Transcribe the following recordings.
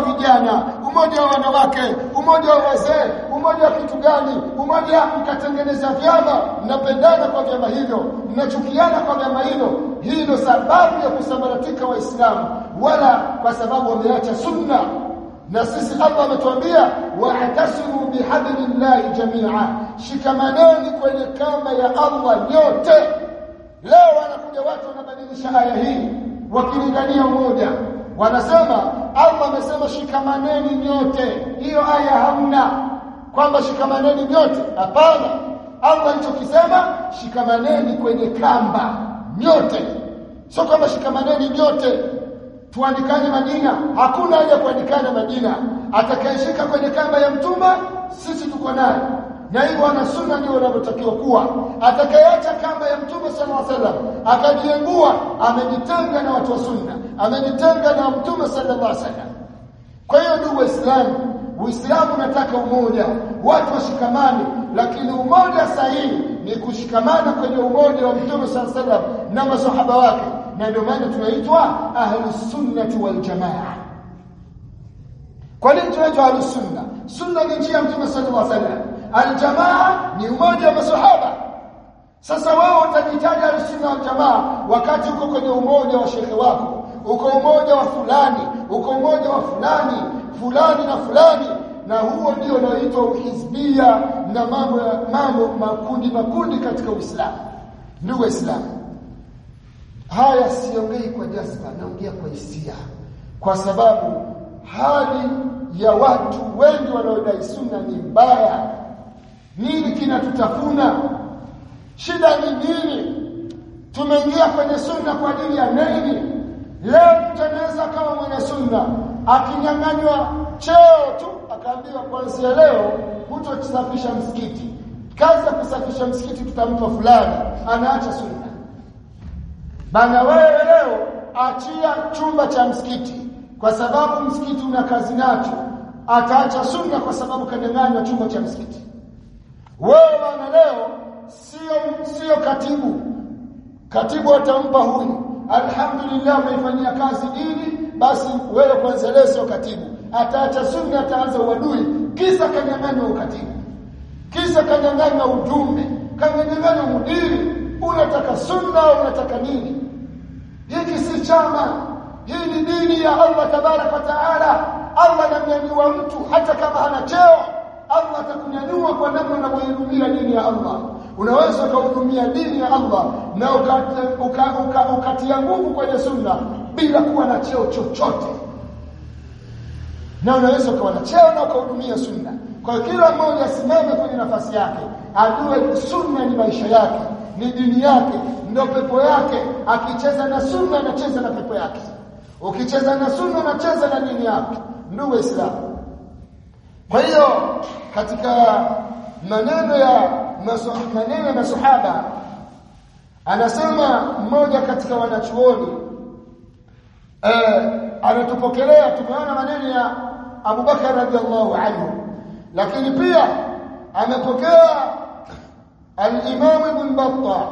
vijana umoja wa wanawake umoja wa wazee umoja wa kitu gani umoja mkatengeneza vyama mnapendana kwa vyama hivyo mnachukiana kwa vyama hivyo hii ndio sababu ya kusambaratika waislamu wala kwa sababu wameacha sunna na sisi Allah ametuambia wa'tasimu bihablillahi jami'a shikamaneni kwenye kamba ya Allah nyote leo wanakuja watu wanabadilisha aya hii wakilingania umoja wanasema Allah amesema shikamaneni nyote. Hiyo aya hamna. Kwamba shikamaneni nyote? Hapana. Allah alichokisema shikamaneni kwenye kamba nyote. Sio kwamba shikamaneni nyote. Tuandikane majina hakuna haja kuandikana majina atakayeshika kwenye kamba ya mtumba sisi tuko naye. Na hivyo ana sunna ndio wanavyotakiwa kuwa. Atakayeacha kamba ya mtume sallallahu alaihi wasallam akajiengua amejitenga na watu wa sunna amejitenga na mtume sallallahu alaihi wasallam. Kwa hiyo ndugu uislamu uislamu unataka umoja. Watu washikamane lakini umoja sahihi ni kushikamana kwenye umoja wa mtume sallallahu alaihi wasallam na masahaba wake. Na ndio maana tunaitwa ahlus sunnati wal jamaa. Kwa nini tunaitwa ahlus sunna? Sunna ni njia ya mtume sallallahu alaihi wasallam. Aljamaa ni umoja wa masahaba sasa wewe utajitaja ahlus-sunna wal jamaa wakati uko kwenye umoja wa shekhe wako uko umoja wa fulani uko umoja wa fulani fulani na fulani. Na huo ndio unaoitwa uhizbia na mambo ya mambo makundi makundi katika Uislamu. Ndugu waislamu haya siongei kwa jazba naongea kwa hisia. Kwa sababu hali ya watu wengi wanaodai sunna ni mbaya. Nini kinatutafuna? Shida ni nini? Tumeingia kwenye sunna kwa ajili ya nini leo mtu anaweza kama mwenye sunna akinyang'anywa cheo tu akaambiwa kuanzia leo hutosafisha msikiti. Kazi ya kusafisha msikiti tutampa fulani anaacha sunna bana wewe leo achia chumba cha msikiti kwa sababu msikiti una kazi nacho. Ataacha sunna kwa sababu kanyang'anywa chumba cha msikiti. Wewe bana leo sio sio katibu. Katibu atampa huyu alhamdulillah umeifanyia kazi dini basi wewe kwanza leo sio katibu. Ataacha sunna ataanza uadui. Kisa kanyang'anywa ukatibu. Kisa kanyang'anywa ujumbe. Kanyang'anywa mudiri unataka sunna au unataka nini? Hiki si chama. Hii ni dini ya Allah tabaraka taala. Allah anamnyanyua mtu hata kama hana cheo. Allah atakunyanyua kwa namna unavyoirudia dini ya Allah unaweza ukahudumia dini ya Allah na ukatia uka, uka, uka nguvu kwenye sunna bila kuwa na cheo chochote. Na unaweza ukawa na cheo na ukahudumia sunna. Kwa hiyo kila mmoja asimame kwenye nafasi yake ajue sunna ni maisha yake ni dini yake ndio pepo yake. Akicheza na sunna anacheza na pepo yake. Ukicheza na sunna unacheza na dini yake. Ndugu waislamu. Kwa hiyo katika maneno ya maneno ya masahaba anasema mmoja katika wanachuoni eh anatupokelea tumeona maneno ya Abu Bakar radhiallahu anhu lakini pia amepokea al-Imam Ibn Battah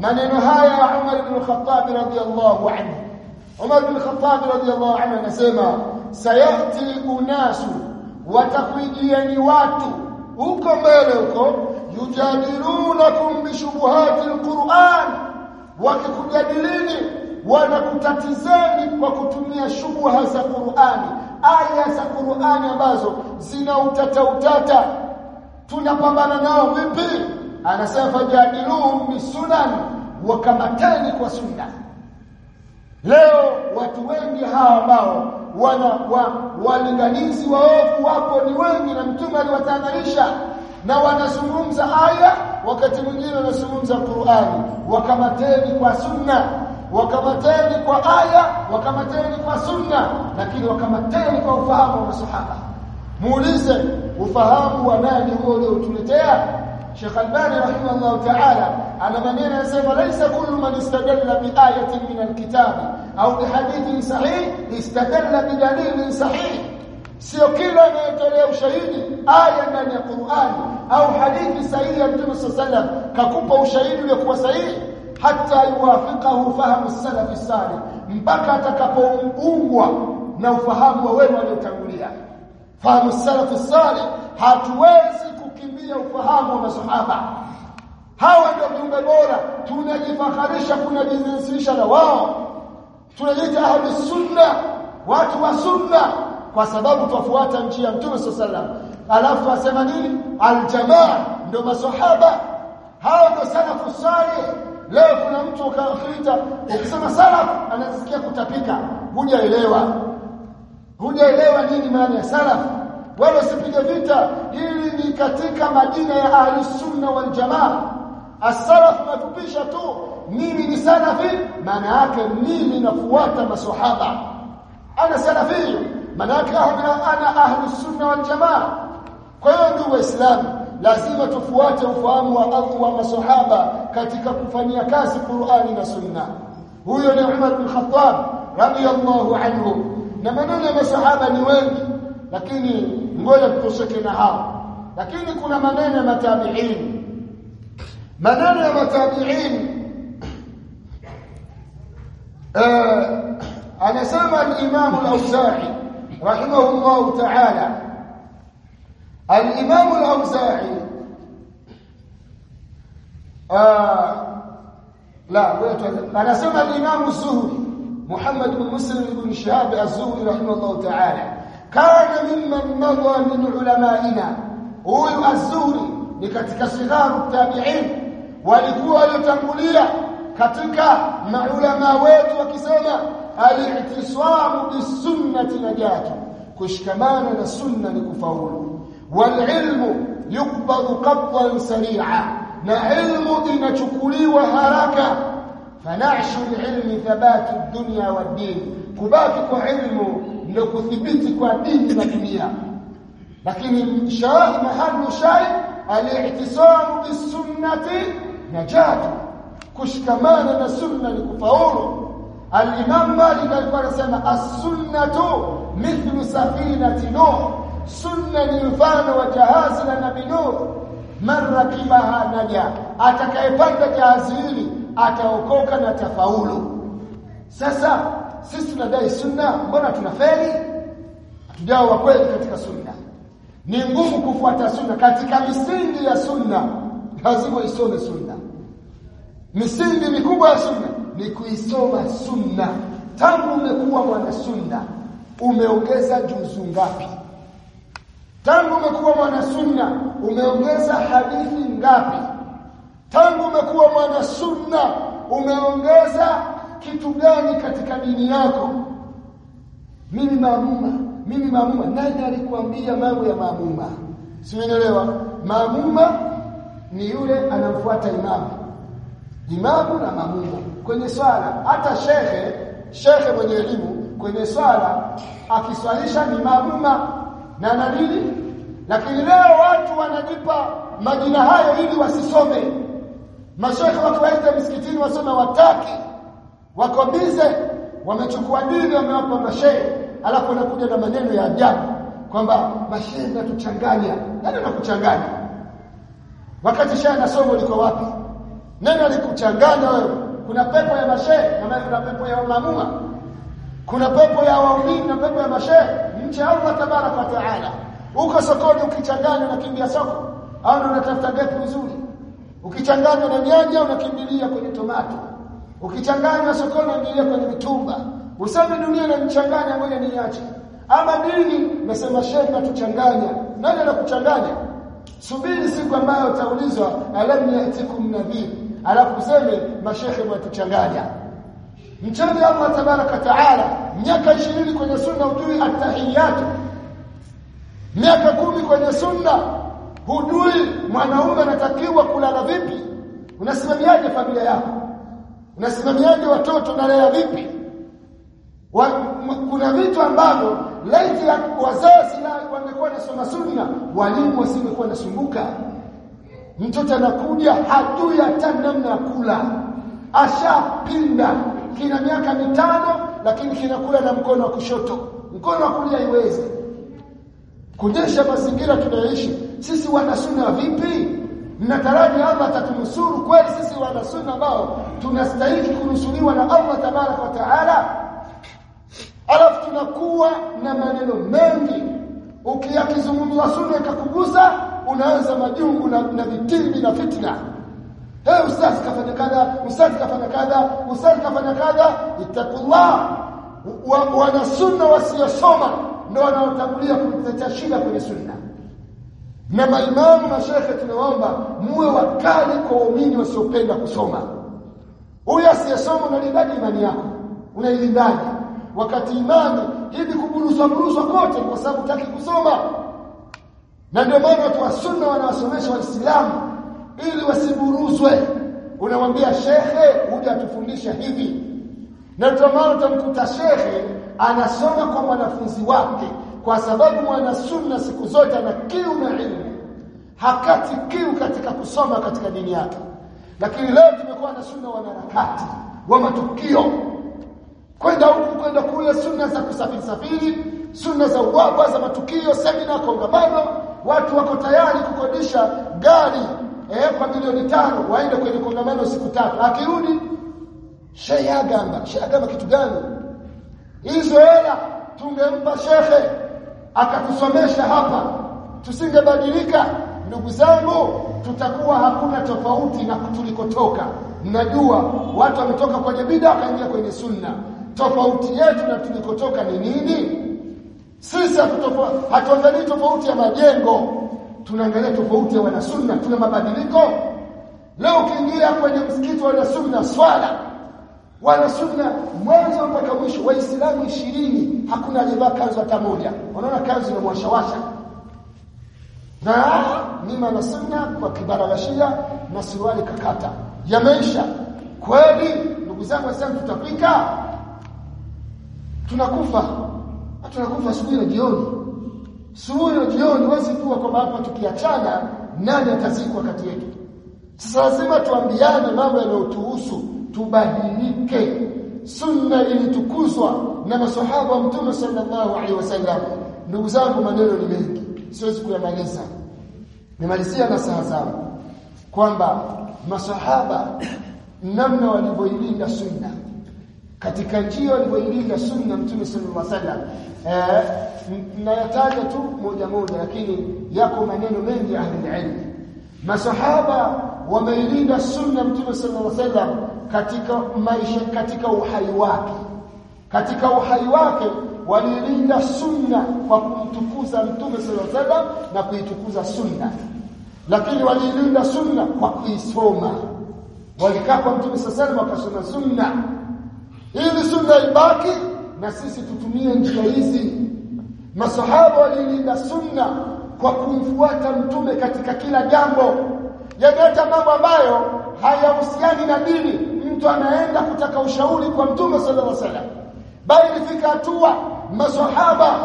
maneno haya ya Umar ibn Khattab radhiallahu anhu Umar ibn Khattab radhiallahu anhu anasema sayati unasu watakuijieni watu huko mbele huko yujadilunakum bishubuhati alquran. Wakikujadilini wanakutatizeni kwa kutumia shubuha za Qur'ani. Aya za Qur'ani ambazo zina utata utata. Tunapambana nao vipi? Anasema jadiluhum bisunan wakamateni kwa sunna leo watu wengi hawa ambao wana wa, walinganizi waovu wapo ni wengi na mtume aliwatahadharisha na wanazungumza aya wakati mwingine wanazungumza Qur'ani wakamateni kwa sunna wakamateni kwa aya wakamateni kwa sunna lakini wakamateni kwa ufahamu wa masahaba muulize ufahamu wa nani huo uliotuletea Sheikh Albani rahimahullah ta'ala ana maneno yanasema laysa kullu man istadalla bi ayatin min alkitab sahih istadalla bi dalilin sahih sio kila anayetolea ushahidi aya ndani ya Qur'ani au hadithi sahihi ya Mtume sallam kakupa ushahidi uliokuwa sahihi hata yuwafikahu fahamu salafi salih mpaka atakapoungwa na ufahamu wa wema waliotangulia fahamu salafu salih hatuwezi kukimbia ufahamu wa masahaba hawa ndio viumbe bora tunajifakharisha kunajinasibisha na wao tunajiita ahli sunna watu wa sunna kwa sababu twafuata njia ya mtume sallallahu alafu asema nini? Aljamaa ndio masahaba hao ndio salafu salih. Leo kuna mtu ukaita ukisema salafu anasikia kutapika. Hujaelewa. Hujaelewa nini maana ya salafu wala usipige vita. Ili ni katika majina ya ahli sunna wal jamaa. As-salaf mafupisha tu mimi ni salafi maana yake mimi nafuata maswahaba ana salafi maana yake ana ahli sunna wal jamaa kwa hiyo ndugu waislamu lazima tufuate ufahamu wa Allah wa maswahaba katika kufanyia kazi Qur'ani na Sunna huyo ni Umar bin Khattab radiyallahu anhu na maneno ya maswahaba ni wengi lakini ngoja tutosheke na hao lakini kuna maneno ya matabi'in maneno ya matabi'in eh anasema al-Imam al-Auza'i rahimahullah ta'ala al-Imam al-Auza'i ah la anasema al-Imam az-Zuhri Muhammad bin Muslim ibn Shihab az-Zuhri rahimahullah ta'ala kana mimman madha min ulamaina huyu az-Zuhri ni katika sigharu tabi'in walikuwa waliotangulia katika maulama wetu wakisema al-i'tisamu bis-sunnati najatu kushikamana na sunna ni kufaulu wal-ilmu yuqbadu qabdan sari'a na ilmu inachukuliwa haraka fanashu al-ilmi thabatu ad-dunya wad-din kubaki kwa ilmu ndio kuthibiti kwa dini na dunia lakini shahid mahallu shahid al-i'tisamu bis-sunnati najatu kushikamana na sunna ni kufaulu. Al-imam malik alikuwa anasema as-sunnatu mithlu safinati nuh. Sunna ni mfano wa jahazi la nabii nuh. Man rakibaha naja. Atakayepanda jahazi hili ataokoka na tafaulu sasa sisi tunadai sunna mbona tunafeli? Hatujao wa kweli katika sunna. Ni ngumu kufuata sunna katika misingi ya sunna. Lazima isome sunna misingi mikubwa ya sunna ni kuisoma sunna. Tangu umekuwa mwana sunna umeongeza juzu ngapi? Tangu umekuwa mwana sunna umeongeza hadithi ngapi? Tangu umekuwa mwana sunna umeongeza kitu gani katika dini yako? Mimi maamuma mimi maamuma. Nani alikwambia mambo ya maamuma? Simeelewa maamuma ni yule anamfuata imamu imamu na maamuma kwenye swala hata shekhe shekhe mwenye elimu kwenye swala akiswalisha ni mamuma na nadili lakini leo watu wanajipa majina hayo ili wasisome. Mashekhe wakiwaita msikitini wasome wataki. Wakobize wamechukua dini wamewapa mashehe alafu anakuja na maneno ya ajabu kwamba mashehe natuchanganya nani anakuchanganya wakati shehe na somo liko wapi nani alikuchanganya wewe. Kuna pepo ya mashehe na kuna pepo ya mamua kuna pepo ya waumini na pepo ya mashehe. Mche Allah tabaraka wa taala. Uko sokoni ukichanganya unakimbia soko au unatafuta gepu nzuri? Ukichanganya na nyanya unakimbilia kwenye tomato. Ukichanganya sokoni unakimbilia kwenye mitumba. Useme dunia na mchanganya ngoja niache. Ama dini nasema shehe natuchanganya. Nani anakuchanganya subiri siku ambayo utaulizwa alam yatikum nadhir alafu useme mashekhe watuchanganya mcheni Allah tabaraka taala. Miaka 20 kwenye sunna ujui atahiyatu miaka kumi kwenye sunna hujui mwanaume anatakiwa kulala vipi. Unasimamiaje familia yako? Unasimamiaje watoto unalea vipi? Wa, kuna vitu ambavyo laiti wazazi wangekuwa nasoma sunna walimu wasingekuwa nasumbuka mtoto anakuja hajui hata namna ya kula. Ashapinda. Kina miaka mitano lakini kinakula na mkono wa kushoto. Mkono wa kulia haiwezi. kunyesha mazingira tunayoishi. Sisi wanasuna vipi? Mnataraji Allah atatunusuru kweli sisi wanasuna ambao tunastahili kunusuliwa na Allah tabarak wa taala? Alafu tunakuwa na maneno mengi. Ukiyakizungumza sunna ikakugusa unaanza majungu na, na vitimbi na fitna. Hey ustaz kafanya kadha ustaz kafanya kadha ustaz kafanya kadha. Ittaqullah. Wana sunna wasiyosoma ndio wanaotangulia kuleta shida kwenye sunna. Na maimamu na shekhe tunaomba muwe wakali kwa waumini wasiopenda kusoma. Huyu asiyesoma unalindaje imani yako unailindaje wakati imani hivi kuburuzwa buruzwa kote kwa sababu taki kusoma na ndio maana watu wa sunna wanawasomesha waislamu ili wasiburuzwe. Unamwambia shekhe uje atufundisha hivi. Na ndio maana utamkuta shekhe anasoma kwa wanafunzi wake kwa sababu mwana sunna siku zote ana kiu na ilmu. Hakati kiu katika kusoma katika dini yake. Lakini leo tumekuwa na sunna wanaharakati wa matukio. Kwenda huku kwenda kule sunna za kusafiri safiri sunna za uwapa za matukio semina kongamano watu wako tayari kukodisha gari eh, kwa milioni tano waende kwenye kongamano siku tatu. Akirudi shayagamba shayagamba kitu gani? Hizo hela tungempa shehe akatusomesha hapa. Tusingebadilika. Ndugu zangu tutakuwa hakuna tofauti na tulikotoka. Mnajua watu wametoka kwenye bid'a wakaingia kwenye sunna. Tofauti yetu na tulikotoka ni nini sisi hatuangalii tofauti ya majengo. Tunaangalia tofauti ya wanasunna tuna mabadiliko. Leo ukiingia kwenye msikiti wa wanasunna swala. Wanasunna mwanzo mpaka mwisho waislamu ishirini hakuna aliyevaa kanzu hata moja. Wanaona kanzu inamwashawasha na mimi na sunna kwa kibaragashia na suruali kakata. Yameisha. Kweli ndugu zangu waislamu tutapika? Tunakufa tunakufa asubuhi na jioni. Asubuhi na jioni wezi kuwa kwamba hapa tukiachana nani atazikwa kati yetu sasa lazima tuambiane mambo yanayotuhusu tubadilike sunna ilitukuzwa na maswahaba wa mtume sallallahu alaihi wasallam. Ndugu zangu maneno ni mengi siwezi kuyamaliza. Nimalizia na saha zangu. Kwamba masahaba namna walivyoilinda sunna katika njia walivyoingiza sunna mtume sallallahu alaihi wasallam. Eh nayataja tu moja moja lakini yako maneno mengi ya ahli ilmu masahaba wameilinda sunna mtume sallallahu alaihi wasallam katika maisha katika uhai wake. Katika uhai wake walilinda sunna kwa kumtukuza mtume sallallahu alaihi wasallam na kuitukuza sunna. Lakini walilinda sunna kwa kuisoma. Walikaa kwa mtume sallallahu alaihi wasallam wakasoma sunna ili sunna ibaki na sisi tutumie njia hizi. Masahaba walilinda sunna kwa kumfuata mtume katika kila jambo. Yaani mambo ambayo hayahusiani na dini. Mtu anaenda kutaka ushauri kwa mtume sallallahu alaihi wasallam. Bali ilifika hatua masahaba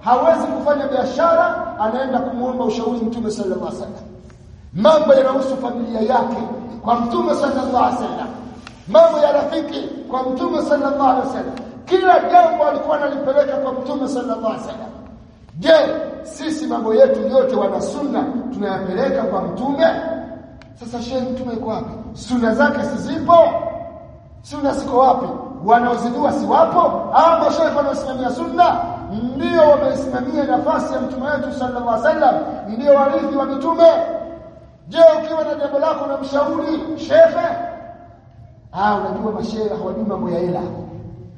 hawezi kufanya biashara anaenda kumuomba ushauri mtume sallallahu alaihi wasallam. Mambo yanahusu familia yake. Kwa mtume sallallahu alaihi wasallam mambo ya rafiki kwa mtume sallallahu alaihi wasallam. Kila jambo alikuwa analipeleka kwa mtume sallallahu alaihi wasallam. Je sisi mambo yetu yote wana sunna tunayapeleka kwa mtume? Sasa shehe mtume yuko wapi? Sunna zake sizipo sunna ziko wapi? Wanaozijua si wapo? Au mashaikh wanaosimamia sunna ndio wamesimamia nafasi ya mtume wetu sallallahu alaihi wasallam ndio warithi wa mitume. Je ukiwa na jambo lako na mshauri shekhe ah unajua mashehe hawajui mambo ya hela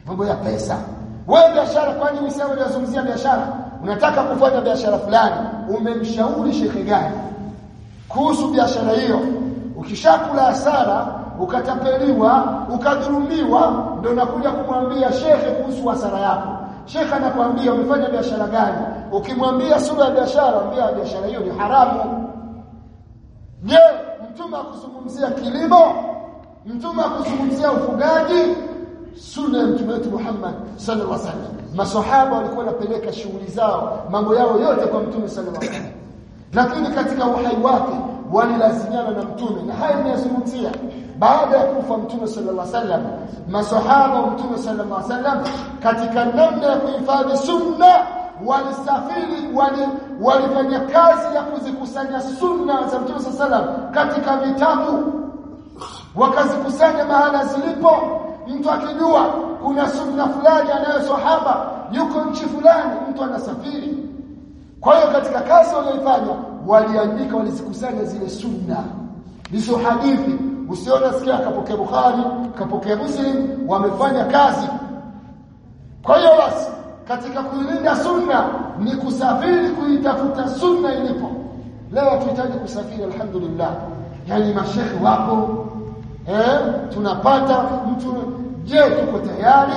mambo ya pesa. Wewe biashara kwani uislamu unazungumzia biashara? Unataka kufanya biashara fulani umemshauri shekhe gani? Kuhusu biashara hiyo ukishakula hasara ukatapeliwa ukadhulumiwa ndio nakuja kumwambia shekhe kuhusu hasara yako. Shekhe anakuambia umefanya biashara gani? Ukimwambia sura ya biashara ambia biashara hiyo ni haramu. Je mtume akuzungumzia kilimo mtume akuzungumzia ufugaji sunna ya mtume wetu Muhammad sallallahu alaihi wasallam. Maswahaba walikuwa wanapeleka shughuli zao mambo yao yote kwa mtume sallallahu alaihi wasallam. Lakini katika uhai wake walilazimiana na mtume. Na haya ninazungumzia baada ya kufa mtume sallallahu alaihi wasallam maswahaba wa mtume sallallahu alaihi wasallam katika namna ya kuhifadhi sunna walisafiri wali walifanya kazi ya kuzikusanya sunna za mtume sallallahu alaihi wasallam katika vitabu wakazikusanya mahala zilipo. Mtu akijua kuna sunna fulani anayo sahaba yuko nchi fulani mtu anasafiri. Kwa hiyo katika kazi walioifanya waliandika walizikusanya zile sunna. Hizo hadithi. Usiona sikia kapokea Bukhari kapokea Muslim wamefanya kazi. Kwa hiyo basi katika kuilinda sunna ni kusafiri kuitafuta sunna ilipo. Leo tunahitaji kusafiri alhamdulillah. Yani mashekhi wapo eh? Tunapata mtu je tuko tayari?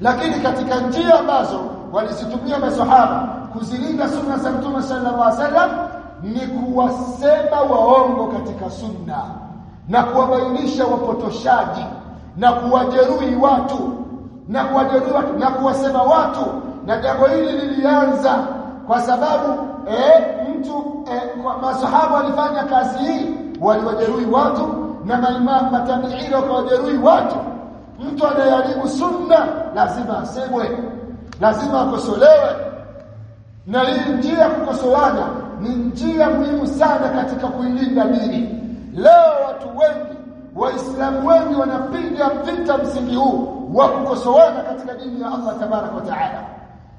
Lakini katika njia ambazo walizitumia masahaba kuzilinda sunna za Mtume sallallahu alaihi wasallam ni kuwasema waongo katika sunna na kuwabainisha wapotoshaji na kuwajeruhi watu na kuwajeruhi watu na kuwasema watu. Na jambo hili lilianza kwa sababu eh, mtu eh, masahaba walifanya kazi hii waliwajeruhi watu na maimam matabiini wakawajeruhi watu mtu anayeharibu sunna lazima asemwe lazima akosolewe. Na hii njia ya kukosoana ni njia muhimu sana katika kuilinda dini. Leo watu wengi waislamu wengi wanapiga vita msingi huu wa kukosoana katika dini ya Allah tabarak wa taala.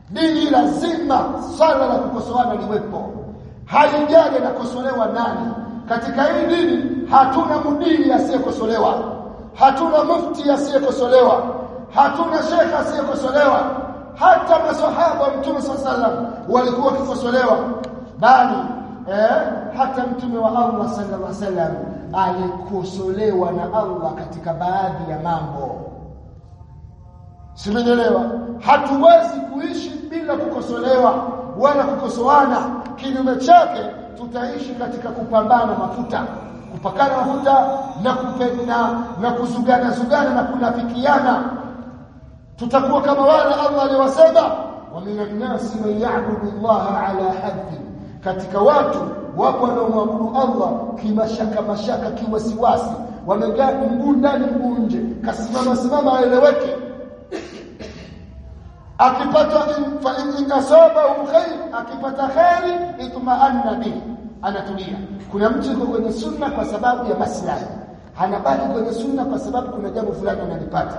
Dini lazima sala la kukosoana liwepo. Haijali nakosolewa nani. Katika hii dini hatuna mudiri asiyekosolewa. Hatuna mufti asiyekosolewa. Hatuna shekha asiyekosolewa. Hata masahaba wa mtume sallam walikuwa wakikosolewa. Bali eh, hata mtume wa Allah sallallahu alaihi wasallam alikosolewa na Allah katika baadhi ya mambo. Simenelewa Hatuwezi kuishi bila kukosolewa wala kukosoana. Kinyume chake tutaishi katika kupambana mafuta, kupakana mafuta na kupenda na kuzugana zugana na kunafikiana. Tutakuwa kama wale Allah aliwasema, wa minan nasi man ya'budu Allah ala haddi. Katika watu wapo wanaomwabudu Allah kimashaka mashaka kiwasiwasi, wamegaa mguu ndani mguu nje, kasimama simama aeleweke akipata fa in asabahu khair akipata khairi itma'anna bi anatulia. Kuna mtu yuko kwenye sunna kwa sababu ya maslahi. Anabaki kwenye sunna kwa sababu kuna jambo fulani analipata.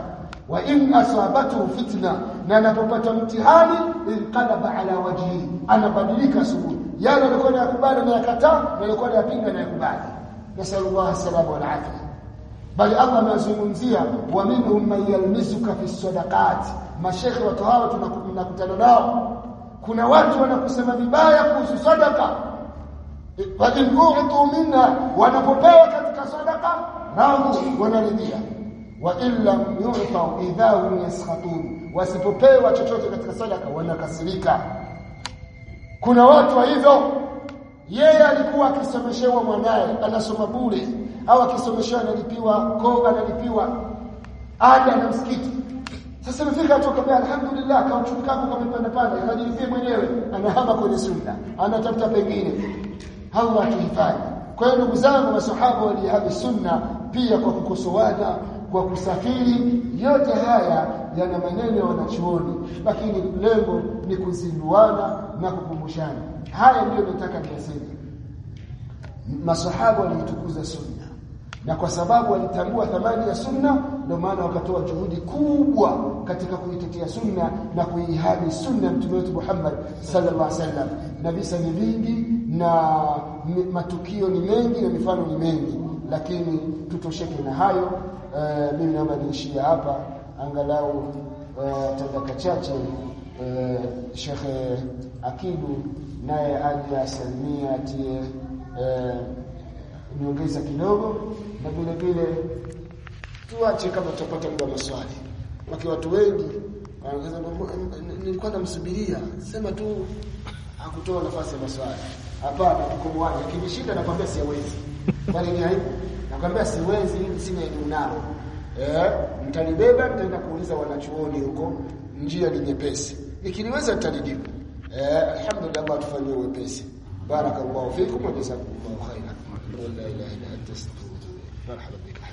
Wa in asabatu fitna na anapopata mtihani inqalaba ala wajhi anabadilika subuhi yale alikuwa anayakubali na yakataa na alikuwa anayapinga na yakubali nasallallahu alaihi wal afia bali Allah anazungumzia wa minhum man yalmizuka fi sadaqat. Mashekhe watu hawa tunakutana nao. Kuna watu wanakusema vibaya kuhusu sadaka wa in u'tu minna wanapopewa katika sadaka radhu wanaridhia. Wa illa yu'ta idha hum yaskhatun wasipopewa chochote katika sadaka wanakasirika. Kuna watu wa hivyo. Yeye alikuwa akisomeshewa mwanaye anasoma bure au akisomeshewa analipiwa ko analipiwa ada na msikiti. Sasa imefika tu kabla alhamdulillah panda. Anajilipia mwenyewe anahama kwenye sunna anatafuta pengine Allah atuhifadhi kwa hiyo ndugu zangu masahaba walihadi sunna pia kwa kukosoana kwa kusafiri yote haya yana maneno ya wanachuoni lakini lengo ni kuzinduana na kukumbushana. Haya ndiyo nataka niyaseme. Masahaba walitukuza sunna na kwa sababu walitambua thamani ya sunna ndio maana wakatoa juhudi kubwa katika kuitetea sunna na kuihami sunna mtume wetu Muhammad sallallahu alaihi wasallam. Na visa ni vingi na matukio ni mengi na mifano ni mengi lakini tutosheke na hayo. E, mimi naomba niishie hapa angalau e, tadaka chache. E, Sheikh Akidu naye aje asalimia atie e, niongeza kidogo na vile vile tuache kama tutapata muda maswali. Waki watu wengi nilikuwa namsubiria. Sema tu hakutoa nafasi ya maswali Hapana, tuko Kinishinda Akinishinda nakwambia siwezi. Bali ni aibu? Nakwambia siwezi, sina elimu nalo. Eh, mtanibeba mtaenda kuuliza wanachuoni huko, njia ni nyepesi. Nikiniweza nitalijibu. Eh, alhamdulillah Allah atufanyie wepesi. Barakallahu fikum wa jazakumullahu khairan. La ilaha illa anta astaghfiruka wa atubu ilayk. Marhaban bika.